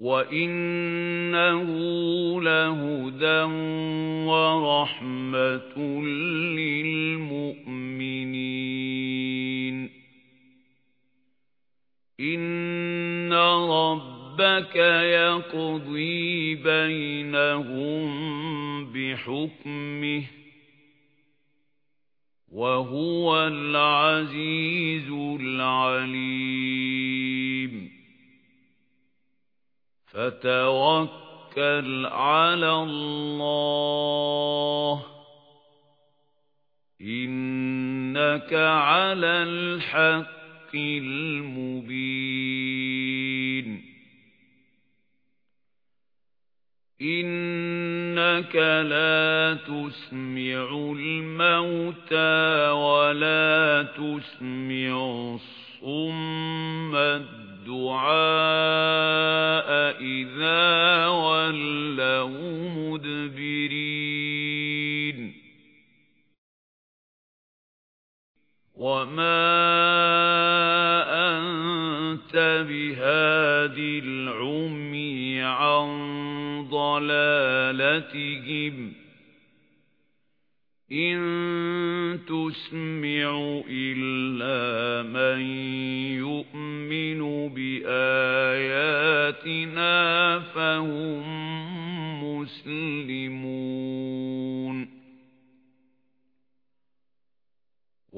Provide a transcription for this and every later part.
وَإِنَّهُ لَهُدًى وَرَحْمَةٌ لِّلْمُؤْمِنِينَ. إِنَّ رَبَّكَ يَقْضِي بَيْنَهُم بِحُكْمِهِ وَهُوَ الْعَزِيزُ الْعَلِيمُ. فَتَوَكَّلْ عَلَى اللَّهِ. إِنَّكَ عَلَى الْحَقِّ الْمُبِينِ. إِنَّكَ لَا تُسْمِعُ الْمَوْتَى وَلَا تُسْمِعُ الصُّمَّ الدُّعَاءَ. إِذَا وَلَّوْا مُدْبِرِينَ وَمَا أَنْتَ بِهَادِ الْعُمْيِ عَنْ ضَلَالَتِهِمْ إِن تُسْمِعُ إِلَّا مَن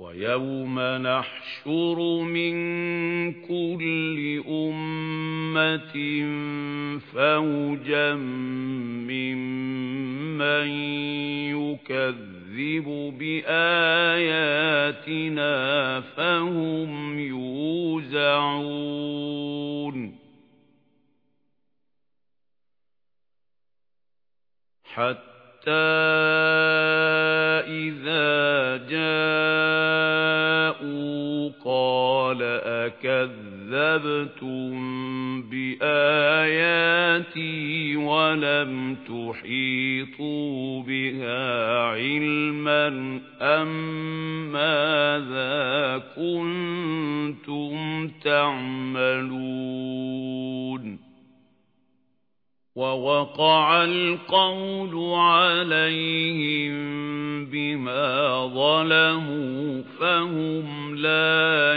وَيَوْمَ نَحْشُرُ مِنْ كُلِّ أُمَّةٍ فَوْجًا مِّمَّن يُكَذِّبُ بِآيَاتِنَا فَهُمْ يُوزَعُونَ. حَتَّى إِذَا جَاءُوا أَكَذَّبْتُمْ بِآيَاتِي وَلَمْ تُحِيطُوا بِهَا عِلْمًا أَمْ مَاذَا كُنتُمْ تَعْمَلُونَ وَوَقَعَ الْقَوْلُ عَلَيْهِمْ بِمَا ظَلَمُوا فَهُمْ لَا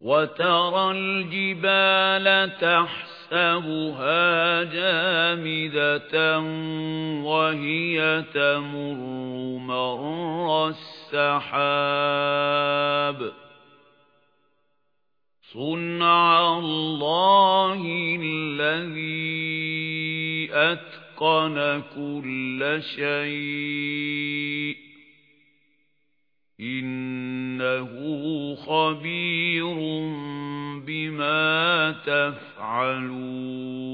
وَتَرَى الْجِبَالَ تَحْسَبُهَا جامدة وهي تمر مر السحاب. صنع الله الذي أتقن كل شيء. إنه خبير بما تفعلون.